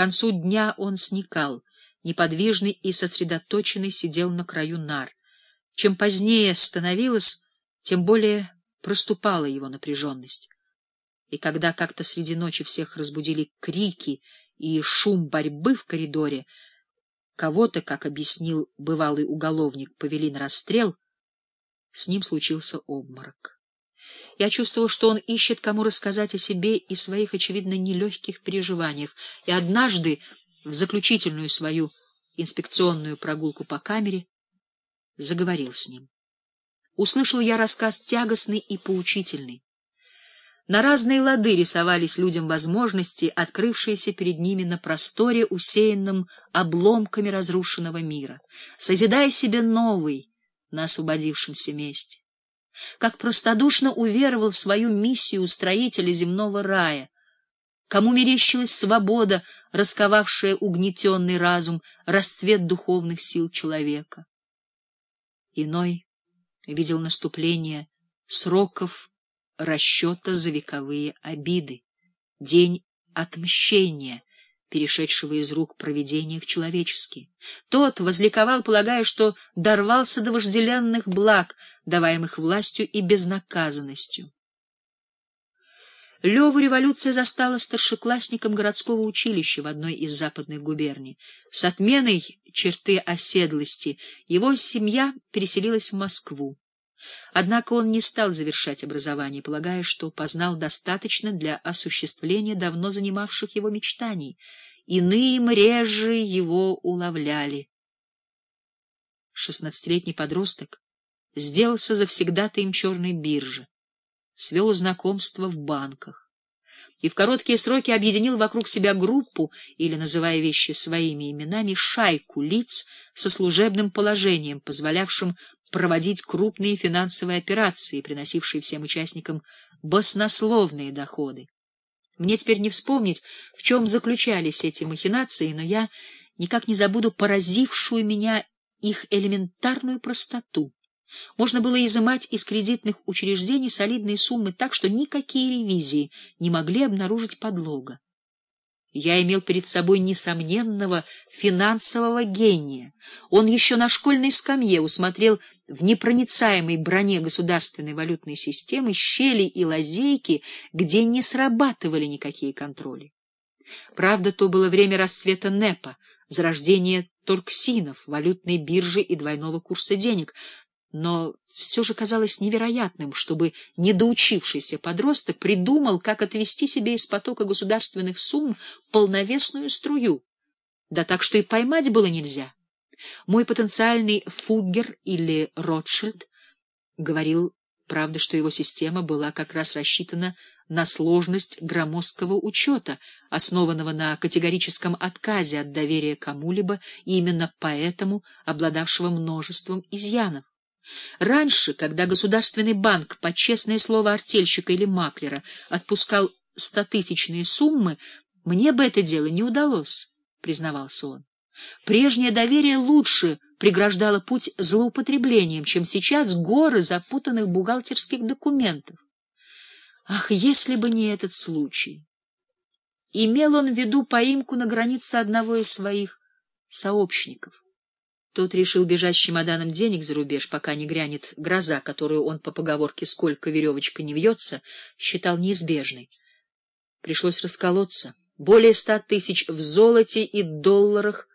концу дня он сникал, неподвижный и сосредоточенный сидел на краю нар. Чем позднее становилось, тем более проступала его напряженность. И когда как-то среди ночи всех разбудили крики и шум борьбы в коридоре, кого-то, как объяснил бывалый уголовник, повели на расстрел, с ним случился обморок. Я чувствовал, что он ищет, кому рассказать о себе и своих, очевидно, нелегких переживаниях, и однажды, в заключительную свою инспекционную прогулку по камере, заговорил с ним. Услышал я рассказ тягостный и поучительный. На разные лады рисовались людям возможности, открывшиеся перед ними на просторе, усеянном обломками разрушенного мира, созидая себе новый на освободившемся месте как простодушно уверовал в свою миссию строителя земного рая, кому мерещилась свобода, расковавшая угнетенный разум, расцвет духовных сил человека. Иной видел наступление сроков расчета за вековые обиды, день отмщения, перешедшего из рук провидения в человеческие. Тот возликовал, полагая, что дорвался до вожделенных благ, даваемых властью и безнаказанностью. Леву революция застала старшеклассником городского училища в одной из западных губерний. С отменой черты оседлости его семья переселилась в Москву. Однако он не стал завершать образование, полагая, что познал достаточно для осуществления давно занимавших его мечтаний. Иные мрежи его уловляли. Шестнадцатилетний подросток сделался завсегдатаем черной биржи, свел знакомства в банках и в короткие сроки объединил вокруг себя группу, или, называя вещи своими именами, шайку лиц со служебным положением, позволявшим проводить крупные финансовые операции, приносившие всем участникам баснословные доходы. Мне теперь не вспомнить, в чем заключались эти махинации, но я никак не забуду поразившую меня их элементарную простоту. Можно было изымать из кредитных учреждений солидные суммы так, что никакие ревизии не могли обнаружить подлога. Я имел перед собой несомненного финансового гения. Он еще на школьной скамье усмотрел в непроницаемой броне государственной валютной системы щели и лазейки, где не срабатывали никакие контроли. Правда, то было время расцвета НЭПа, зарождения торксинов, валютной биржи и двойного курса денег, но все же казалось невероятным, чтобы недоучившийся подросток придумал, как отвести себе из потока государственных сумм полновесную струю. Да так, что и поймать было нельзя. Мой потенциальный Фуггер или Ротшильд говорил, правда, что его система была как раз рассчитана на сложность громоздкого учета, основанного на категорическом отказе от доверия кому-либо именно поэтому обладавшего множеством изъянов. Раньше, когда Государственный банк под честное слово артельщика или маклера отпускал стотысячные суммы, мне бы это дело не удалось, признавался он. Прежнее доверие лучше преграждало путь злоупотреблениям, чем сейчас горы запутанных бухгалтерских документов. Ах, если бы не этот случай! Имел он в виду поимку на границе одного из своих сообщников. Тот решил бежать с чемоданом денег за рубеж, пока не грянет гроза, которую он по поговорке «сколько веревочка не вьется» считал неизбежной. Пришлось расколоться. Более ста тысяч в золоте и долларах